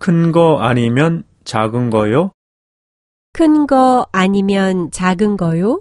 큰 거 아니면 작은 거요? 큰 거 아니면 작은 거요?